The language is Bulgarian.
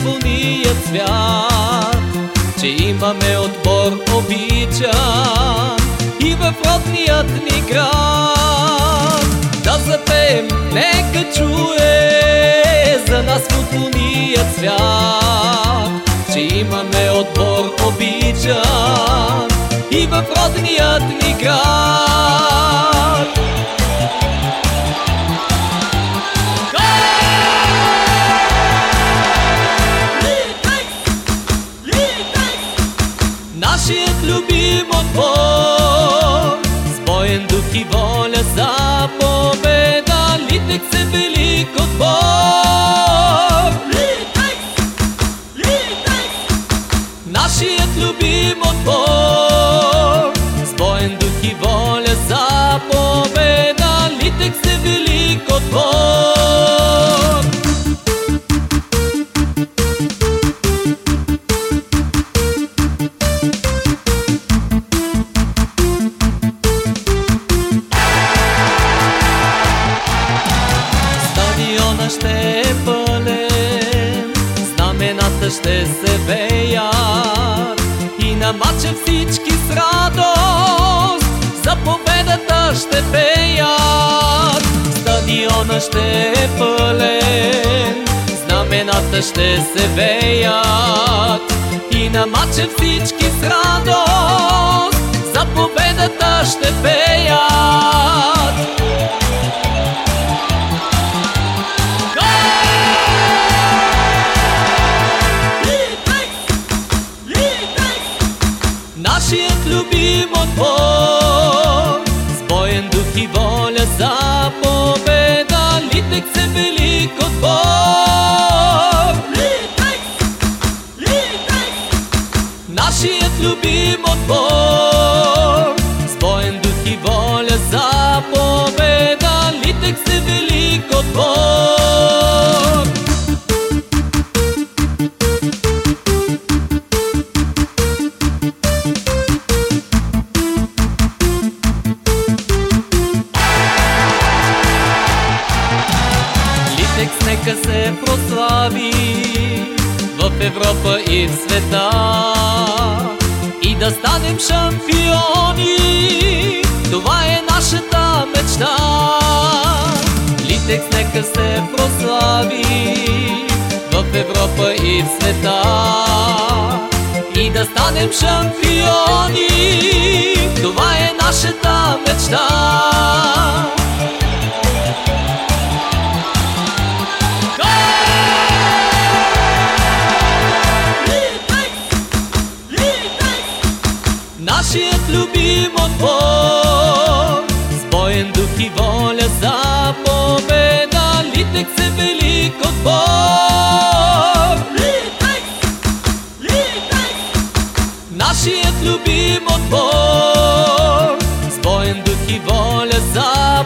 футболният свят, че имаме отбор обичан и в родният ни град. Да запеем, нека чуе за нас футболният свят, че имаме отбор обичан и в родният ни град. Ljudki volja zapovedali, tek se veliko bor. Naši je ljubim odpor, spojen duhi volja ще се веят и на матча всички с радост за победата ще пеят. Стадиона ще е пълен, знамената ще се веят и на матча всички с радост за победата ще пеят. svijet ljubim odpor Zbojen duh i volja zapoveda Litek se veliko прослави в Европа и в света и да станем шампиони. Това е нашата мечта. Литекс нека се прослави в Европа и в света и да станем шампиони. Това е нашата мечта. любим отбор С боен дух и воля за победа Литекс е велик отбор Нашият любим отбор С боен дух и воля за